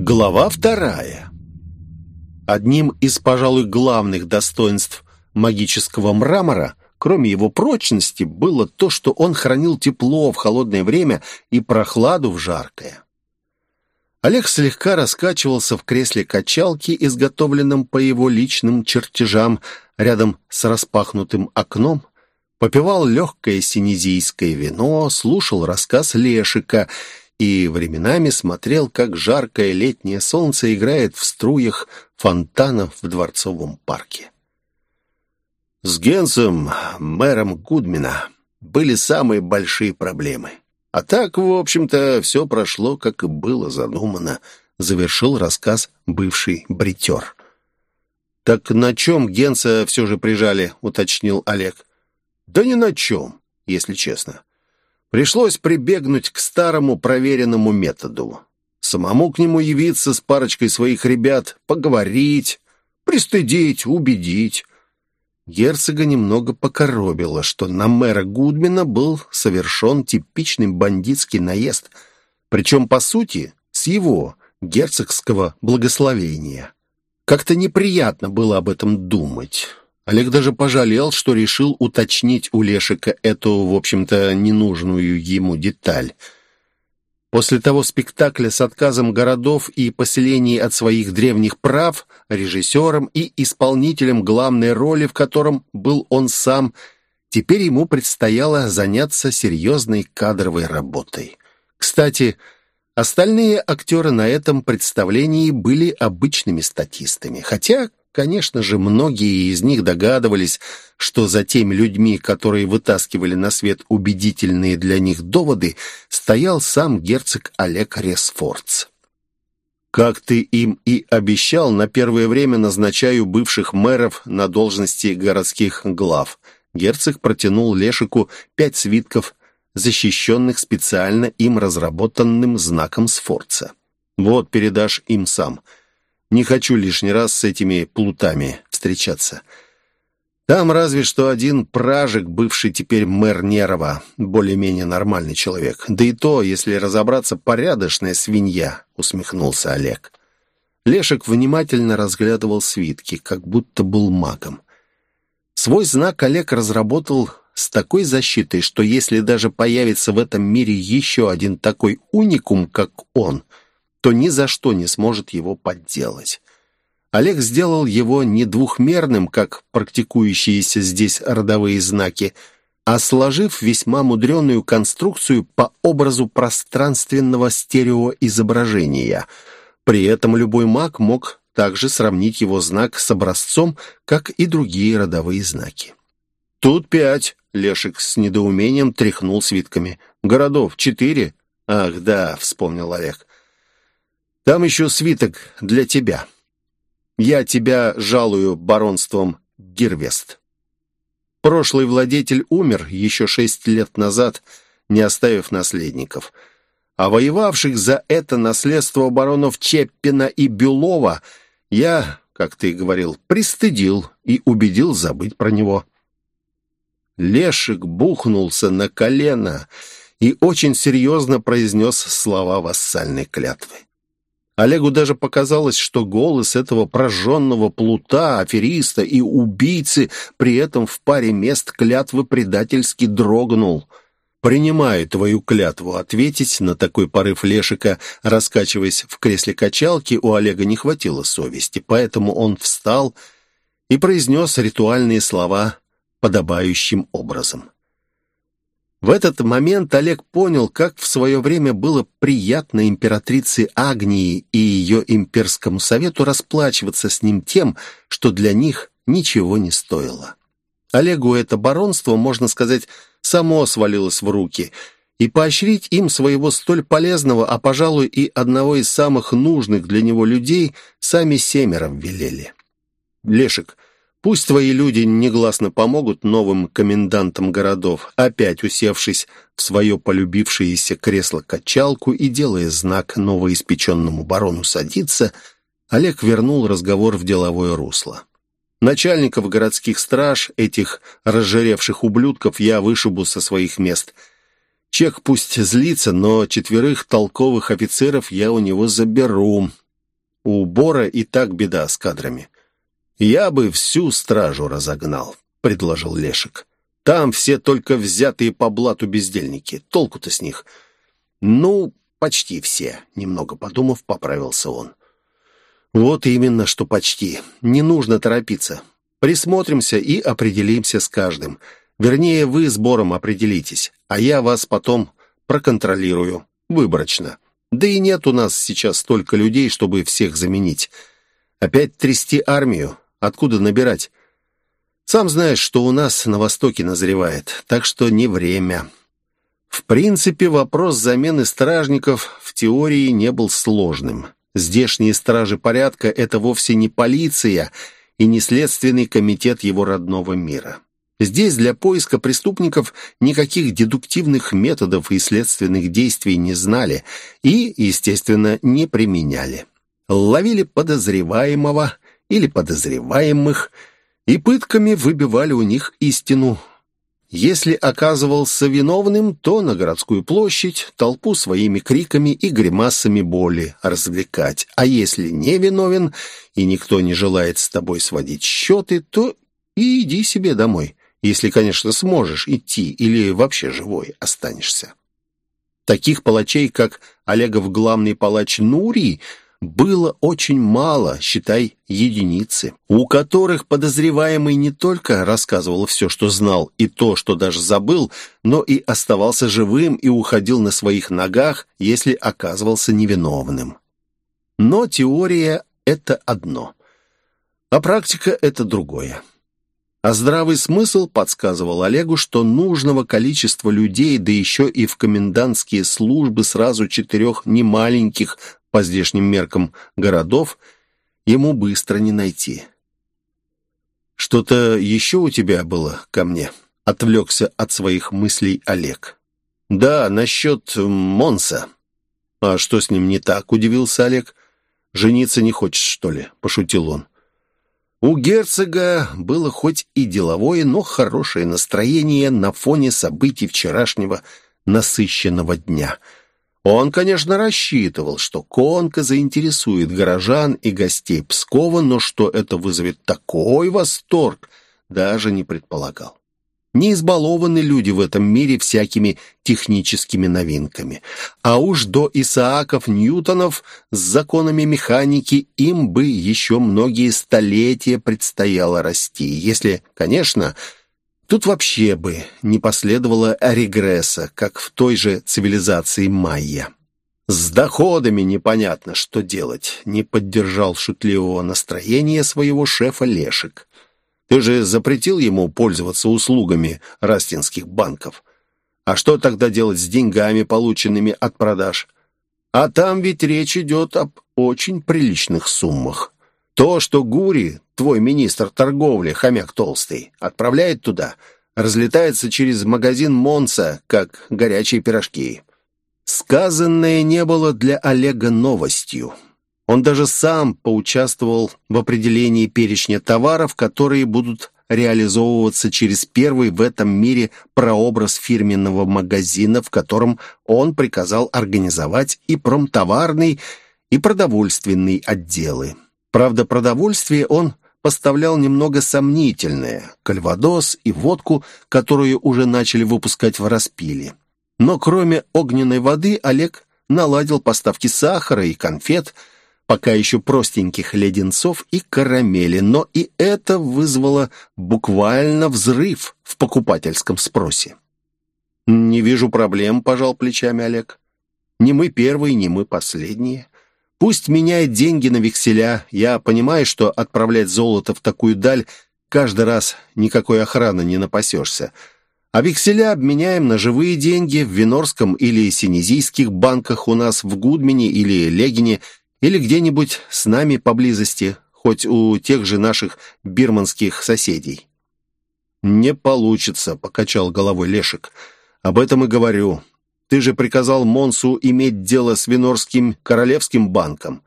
Глава вторая. Одним из, пожалуй, главных достоинств магического мрамора, кроме его прочности, было то, что он хранил тепло в холодное время и прохладу в жаркое. Олег слегка раскачивался в кресле качалки, изготовленном по его личным чертежам, рядом с распахнутым окном, попивал легкое синезийское вино, слушал рассказ Лешика и временами смотрел, как жаркое летнее солнце играет в струях фонтанов в Дворцовом парке. С Генсом, мэром Гудмина, были самые большие проблемы. А так, в общем-то, все прошло, как и было задумано, завершил рассказ бывший бритер. «Так на чем Генса все же прижали?» — уточнил Олег. «Да ни на чем, если честно. Пришлось прибегнуть к старому проверенному методу. Самому к нему явиться с парочкой своих ребят, поговорить, пристыдить, убедить. Герцога немного покоробило, что на мэра Гудмина был совершен типичный бандитский наезд, причем, по сути, с его герцогского благословения. Как-то неприятно было об этом думать. Олег даже пожалел, что решил уточнить у Лешика эту, в общем-то, ненужную ему деталь. После того спектакля с отказом городов и поселений от своих древних прав, режиссером и исполнителем главной роли, в котором был он сам, теперь ему предстояло заняться серьезной кадровой работой. Кстати, остальные актеры на этом представлении были обычными статистами, хотя Конечно же, многие из них догадывались, что за теми людьми, которые вытаскивали на свет убедительные для них доводы, стоял сам герцог Олег Ресфордс. «Как ты им и обещал, на первое время назначаю бывших мэров на должности городских глав». Герцог протянул Лешику пять свитков, защищенных специально им разработанным знаком Сфорца. «Вот, передашь им сам». Не хочу лишний раз с этими плутами встречаться. Там разве что один пражик, бывший теперь мэр Нерова, более-менее нормальный человек. Да и то, если разобраться, порядочная свинья, усмехнулся Олег. Лешек внимательно разглядывал свитки, как будто был магом. Свой знак Олег разработал с такой защитой, что если даже появится в этом мире еще один такой уникум, как он — то ни за что не сможет его подделать. Олег сделал его не двухмерным, как практикующиеся здесь родовые знаки, а сложив весьма мудреную конструкцию по образу пространственного стереоизображения. При этом любой маг мог также сравнить его знак с образцом, как и другие родовые знаки. «Тут пять», — Лешик с недоумением тряхнул свитками. «Городов четыре?» «Ах, да», — вспомнил Олег. Там еще свиток для тебя. Я тебя жалую баронством Гирвест. Прошлый владетель умер еще шесть лет назад, не оставив наследников. А воевавших за это наследство баронов Чеппина и Бюлова я, как ты говорил, пристыдил и убедил забыть про него. Лешик бухнулся на колено и очень серьезно произнес слова вассальной клятвы. Олегу даже показалось, что голос этого прожженного плута, афериста и убийцы при этом в паре мест клятвы предательски дрогнул. «Принимаю твою клятву», — ответить на такой порыв Лешика, раскачиваясь в кресле качалки, у Олега не хватило совести, поэтому он встал и произнес ритуальные слова подобающим образом. В этот момент Олег понял, как в свое время было приятно императрице Агнии и ее имперскому совету расплачиваться с ним тем, что для них ничего не стоило. Олегу это баронство, можно сказать, само свалилось в руки, и поощрить им своего столь полезного, а, пожалуй, и одного из самых нужных для него людей сами семеро велели. «Лешик, Пусть твои люди негласно помогут новым комендантам городов, опять усевшись в свое полюбившееся кресло-качалку и делая знак новоиспеченному барону садиться, Олег вернул разговор в деловое русло. Начальников городских страж, этих разжиревших ублюдков, я вышибу со своих мест. Чек пусть злится, но четверых толковых офицеров я у него заберу. У Бора и так беда с кадрами. «Я бы всю стражу разогнал», — предложил Лешек. «Там все только взятые по блату бездельники. Толку-то с них». «Ну, почти все», — немного подумав, поправился он. «Вот именно, что почти. Не нужно торопиться. Присмотримся и определимся с каждым. Вернее, вы с Бором определитесь, а я вас потом проконтролирую. Выборочно. Да и нет у нас сейчас столько людей, чтобы всех заменить. Опять трясти армию? Откуда набирать? Сам знаешь, что у нас на Востоке назревает, так что не время. В принципе, вопрос замены стражников в теории не был сложным. Здешние стражи порядка — это вовсе не полиция и не следственный комитет его родного мира. Здесь для поиска преступников никаких дедуктивных методов и следственных действий не знали и, естественно, не применяли. Ловили подозреваемого или подозреваемых и пытками выбивали у них истину. Если оказывался виновным, то на городскую площадь толпу своими криками и гримасами боли развлекать. А если не виновен и никто не желает с тобой сводить счеты, то и иди себе домой. Если, конечно, сможешь идти или вообще живой останешься. Таких палачей, как Олегов главный палач Нурий, было очень мало, считай, единицы, у которых подозреваемый не только рассказывал все, что знал, и то, что даже забыл, но и оставался живым и уходил на своих ногах, если оказывался невиновным. Но теория — это одно, а практика — это другое. А здравый смысл подсказывал Олегу, что нужного количества людей, да еще и в комендантские службы сразу четырех немаленьких по здешним меркам городов, ему быстро не найти. «Что-то еще у тебя было ко мне?» — отвлекся от своих мыслей Олег. «Да, насчет Монса». «А что с ним не так?» — удивился Олег. «Жениться не хочешь, что ли?» — пошутил он. У герцога было хоть и деловое, но хорошее настроение на фоне событий вчерашнего насыщенного дня. Он, конечно, рассчитывал, что конка заинтересует горожан и гостей Пскова, но что это вызовет такой восторг, даже не предполагал. Не избалованы люди в этом мире всякими техническими новинками. А уж до Исааков Ньютонов с законами механики им бы еще многие столетия предстояло расти. Если, конечно, тут вообще бы не последовало регресса, как в той же цивилизации майя. С доходами непонятно, что делать, не поддержал шутливого настроения своего шефа Лешек. Ты же запретил ему пользоваться услугами растинских банков. А что тогда делать с деньгами, полученными от продаж? А там ведь речь идет об очень приличных суммах. То, что Гури, твой министр торговли, хомяк толстый, отправляет туда, разлетается через магазин Монса, как горячие пирожки. Сказанное не было для Олега новостью. Он даже сам поучаствовал в определении перечня товаров, которые будут реализовываться через первый в этом мире прообраз фирменного магазина, в котором он приказал организовать и промтоварный, и продовольственный отделы. Правда, продовольствие он поставлял немного сомнительное – кальвадос и водку, которую уже начали выпускать в распиле. Но кроме огненной воды Олег наладил поставки сахара и конфет – пока еще простеньких леденцов и карамели, но и это вызвало буквально взрыв в покупательском спросе. «Не вижу проблем», — пожал плечами Олег. «Не мы первые, не мы последние. Пусть меняет деньги на векселя. Я понимаю, что отправлять золото в такую даль каждый раз никакой охраны не напасешься. А векселя обменяем на живые деньги в Винорском или Синезийских банках у нас в Гудмине или Легине — или где-нибудь с нами поблизости, хоть у тех же наших бирманских соседей». «Не получится», — покачал головой Лешек. «Об этом и говорю. Ты же приказал Монсу иметь дело с Винорским королевским банком,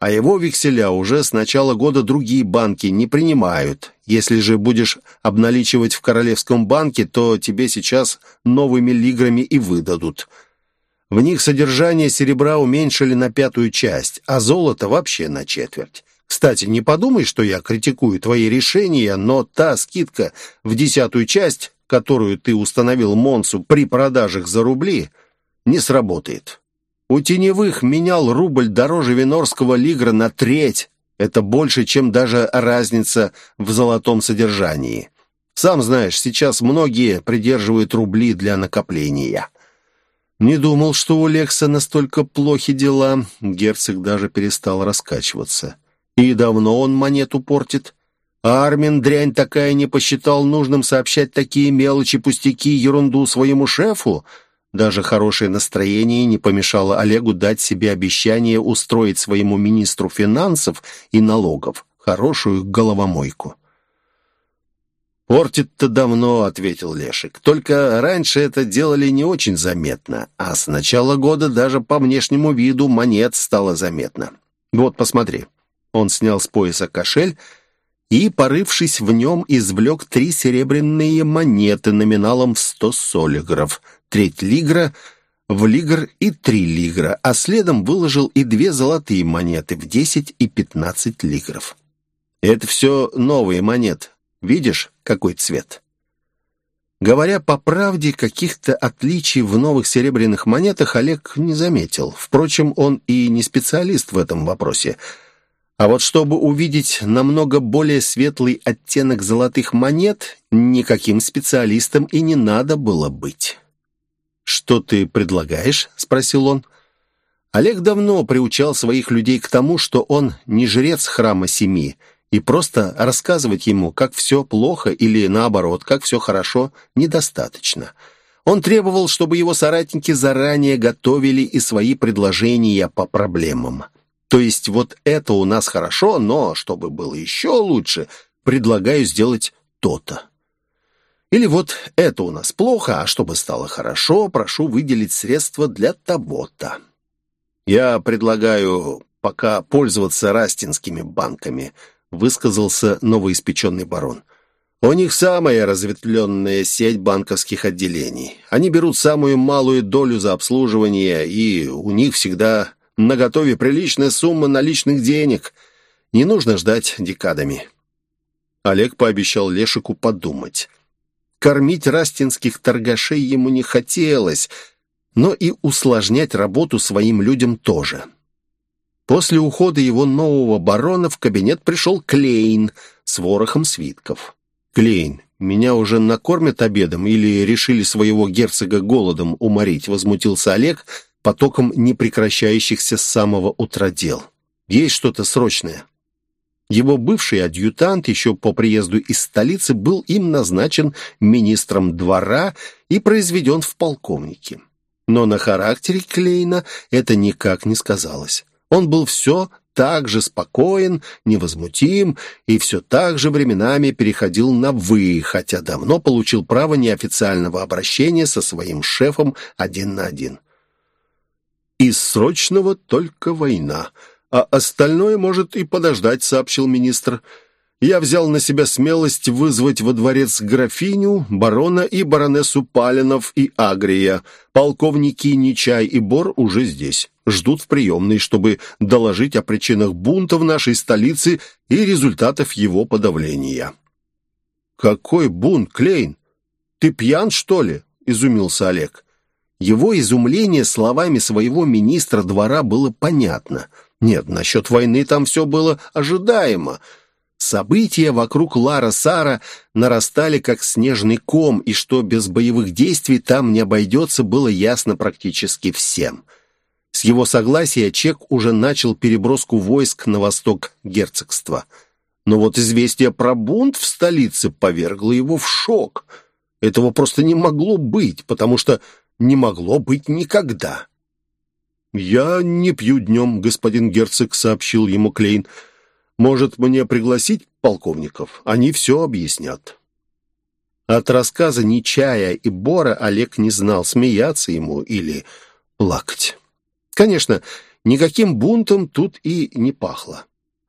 а его векселя уже с начала года другие банки не принимают. Если же будешь обналичивать в королевском банке, то тебе сейчас новыми лиграми и выдадут. В них содержание серебра уменьшили на пятую часть, а золото вообще на четверть. Кстати, не подумай, что я критикую твои решения, но та скидка в десятую часть, которую ты установил Монсу при продажах за рубли, не сработает. У теневых менял рубль дороже винорского лигра на треть. Это больше, чем даже разница в золотом содержании. Сам знаешь, сейчас многие придерживают рубли для накопления. Не думал, что у Лекса настолько плохи дела. Герцог даже перестал раскачиваться. И давно он монету портит. А Армин, дрянь такая, не посчитал нужным сообщать такие мелочи, пустяки, ерунду своему шефу. Даже хорошее настроение не помешало Олегу дать себе обещание устроить своему министру финансов и налогов хорошую головомойку. «Портит-то давно», — ответил Лешик. «Только раньше это делали не очень заметно, а с начала года даже по внешнему виду монет стало заметно. Вот, посмотри». Он снял с пояса кошель и, порывшись в нем, извлек три серебряные монеты номиналом в сто солигров, треть лигра в лигр и три лигра, а следом выложил и две золотые монеты в десять и пятнадцать лигров. «Это все новые монеты. Видишь, какой цвет?» Говоря по правде, каких-то отличий в новых серебряных монетах Олег не заметил. Впрочем, он и не специалист в этом вопросе – а вот чтобы увидеть намного более светлый оттенок золотых монет, никаким специалистом и не надо было быть. «Что ты предлагаешь?» — спросил он. Олег давно приучал своих людей к тому, что он не жрец храма семи, и просто рассказывать ему, как все плохо или, наоборот, как все хорошо, недостаточно. Он требовал, чтобы его соратники заранее готовили и свои предложения по проблемам. То есть вот это у нас хорошо, но чтобы было еще лучше, предлагаю сделать то-то. Или вот это у нас плохо, а чтобы стало хорошо, прошу выделить средства для того-то. Я предлагаю пока пользоваться растинскими банками, высказался новоиспеченный барон. У них самая разветвленная сеть банковских отделений. Они берут самую малую долю за обслуживание, и у них всегда на готове приличная сумма наличных денег. Не нужно ждать декадами. Олег пообещал Лешику подумать. Кормить растинских торгашей ему не хотелось, но и усложнять работу своим людям тоже. После ухода его нового барона в кабинет пришел Клейн с ворохом свитков. «Клейн, меня уже накормят обедом или решили своего герцога голодом уморить?» — возмутился Олег, потоком непрекращающихся с самого утра дел. Есть что-то срочное. Его бывший адъютант еще по приезду из столицы был им назначен министром двора и произведен в полковнике. Но на характере Клейна это никак не сказалось. Он был все так же спокоен, невозмутим и все так же временами переходил на «вы», хотя давно получил право неофициального обращения со своим шефом один на один. Из срочного только война, а остальное может и подождать», — сообщил министр. «Я взял на себя смелость вызвать во дворец графиню, барона и баронессу Палинов и Агрия. Полковники Нечай и Бор уже здесь, ждут в приемной, чтобы доложить о причинах бунта в нашей столице и результатов его подавления». «Какой бунт, Клейн? Ты пьян, что ли?» — изумился Олег. Его изумление словами своего министра двора было понятно. Нет, насчет войны там все было ожидаемо. События вокруг Лара Сара нарастали как снежный ком, и что без боевых действий там не обойдется, было ясно практически всем. С его согласия Чек уже начал переброску войск на восток герцогства. Но вот известие про бунт в столице повергло его в шок. Этого просто не могло быть, потому что не могло быть никогда. «Я не пью днем, господин герцог», — сообщил ему Клейн. «Может, мне пригласить полковников? Они все объяснят». От рассказа Нечая и Бора Олег не знал, смеяться ему или плакать. Конечно, никаким бунтом тут и не пахло.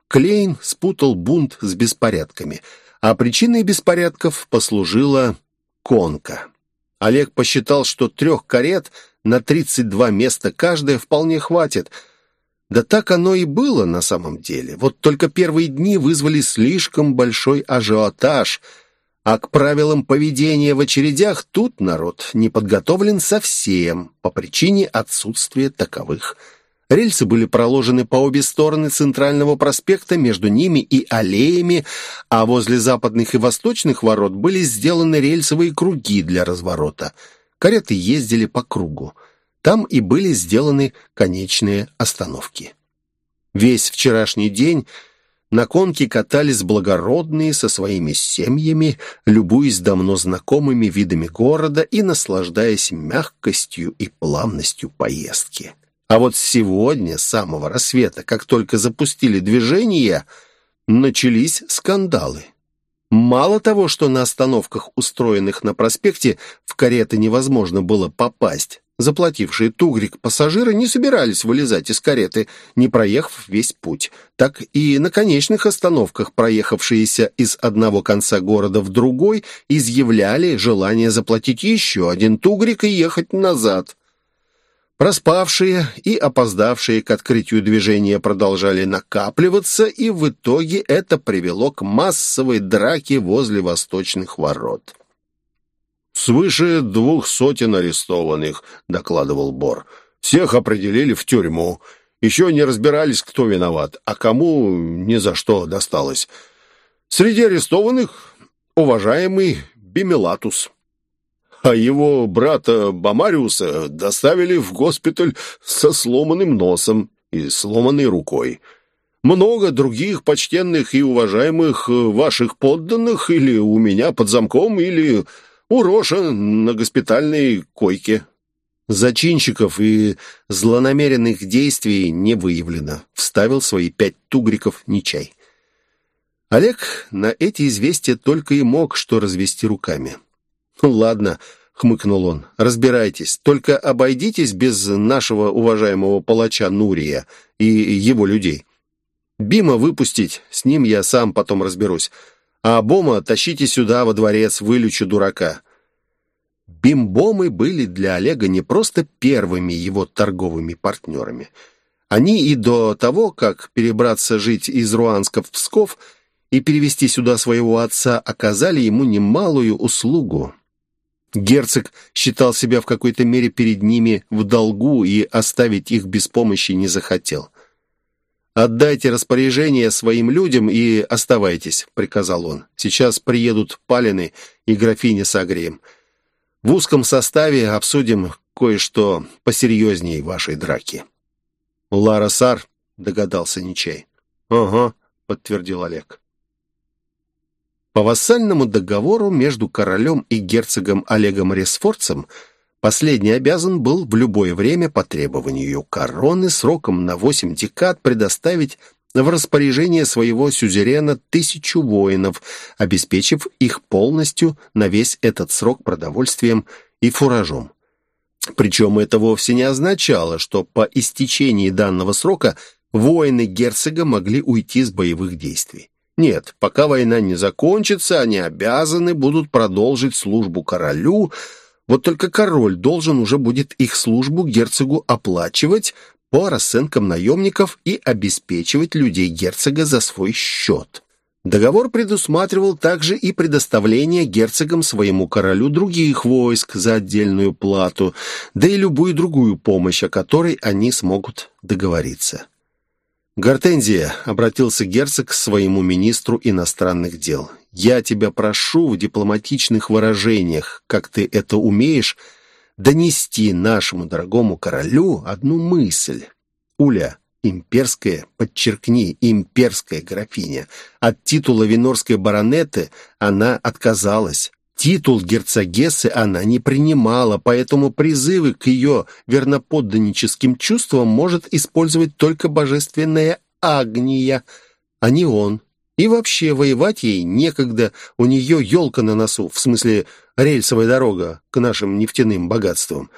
Клейн спутал бунт с беспорядками, а причиной беспорядков послужила конка. Олег посчитал, что трех карет на 32 места каждая вполне хватит. Да так оно и было на самом деле. Вот только первые дни вызвали слишком большой ажиотаж, а к правилам поведения в очередях тут народ не подготовлен совсем по причине отсутствия таковых. Рельсы были проложены по обе стороны центрального проспекта, между ними и аллеями, а возле западных и восточных ворот были сделаны рельсовые круги для разворота. Кареты ездили по кругу. Там и были сделаны конечные остановки. Весь вчерашний день на конке катались благородные со своими семьями, любуясь давно знакомыми видами города и наслаждаясь мягкостью и плавностью поездки. А вот сегодня, с самого рассвета, как только запустили движение, начались скандалы. Мало того, что на остановках, устроенных на проспекте, в кареты невозможно было попасть, заплатившие тугрик пассажиры не собирались вылезать из кареты, не проехав весь путь, так и на конечных остановках, проехавшиеся из одного конца города в другой, изъявляли желание заплатить еще один тугрик и ехать назад. Проспавшие и опоздавшие к открытию движения продолжали накапливаться, и в итоге это привело к массовой драке возле восточных ворот. «Свыше двух сотен арестованных», — докладывал Бор. «Всех определили в тюрьму. Еще не разбирались, кто виноват, а кому ни за что досталось. Среди арестованных уважаемый Бимелатус» а его брата Бамариуса доставили в госпиталь со сломанным носом и сломанной рукой. Много других почтенных и уважаемых ваших подданных или у меня под замком, или у Роша на госпитальной койке. Зачинщиков и злонамеренных действий не выявлено. Вставил свои пять тугриков Нечай. Олег на эти известия только и мог что развести руками. «Ну ладно», — хмыкнул он, — «разбирайтесь. Только обойдитесь без нашего уважаемого палача Нурия и его людей. Бима выпустить, с ним я сам потом разберусь. А Бома тащите сюда, во дворец, вылечу дурака». Бимбомы были для Олега не просто первыми его торговыми партнерами. Они и до того, как перебраться жить из Руанска в Псков и перевести сюда своего отца, оказали ему немалую услугу. Герцог считал себя в какой-то мере перед ними в долгу и оставить их без помощи не захотел. «Отдайте распоряжение своим людям и оставайтесь», — приказал он. «Сейчас приедут Палины и графиня с Агрием. В узком составе обсудим кое-что посерьезнее вашей драки». «Лара Сар», — догадался Ничей. «Ага», — подтвердил Олег. По вассальному договору между королем и герцогом Олегом Ресфорцем последний обязан был в любое время по требованию короны сроком на восемь декад предоставить в распоряжение своего сюзерена тысячу воинов, обеспечив их полностью на весь этот срок продовольствием и фуражом. Причем это вовсе не означало, что по истечении данного срока воины герцога могли уйти с боевых действий. Нет, пока война не закончится, они обязаны будут продолжить службу королю, вот только король должен уже будет их службу герцогу оплачивать по расценкам наемников и обеспечивать людей герцога за свой счет. Договор предусматривал также и предоставление герцогам своему королю других войск за отдельную плату, да и любую другую помощь, о которой они смогут договориться. «Гортензия», — обратился герцог к своему министру иностранных дел, «я тебя прошу в дипломатичных выражениях, как ты это умеешь, донести нашему дорогому королю одну мысль. Уля, имперская, подчеркни, имперская графиня, от титула винорской баронеты она отказалась». Титул герцогессы она не принимала, поэтому призывы к ее верноподданническим чувствам может использовать только божественная Агния, а не он. И вообще воевать ей некогда, у нее елка на носу, в смысле рельсовая дорога к нашим нефтяным богатствам.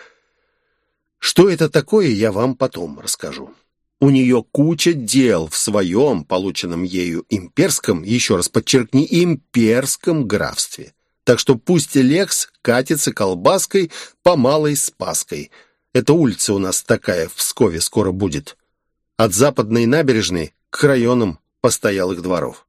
Что это такое, я вам потом расскажу. У нее куча дел в своем, полученном ею имперском, еще раз подчеркни, имперском графстве. Так что пусть Лекс катится колбаской по Малой Спаской. Эта улица у нас такая в Пскове скоро будет. От западной набережной к районам постоялых дворов.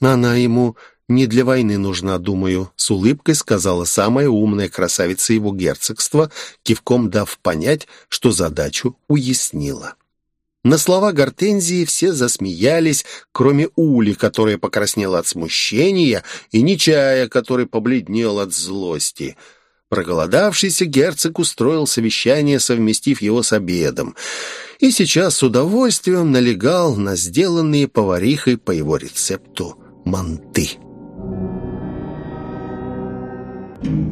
Она ему не для войны нужна, думаю», — с улыбкой сказала самая умная красавица его герцогства, кивком дав понять, что задачу уяснила. На слова Гортензии все засмеялись, кроме Ули, которая покраснела от смущения, и Нечая, который побледнел от злости. Проголодавшийся герцог устроил совещание, совместив его с обедом, и сейчас с удовольствием налегал на сделанные поварихой по его рецепту манты. Thank you.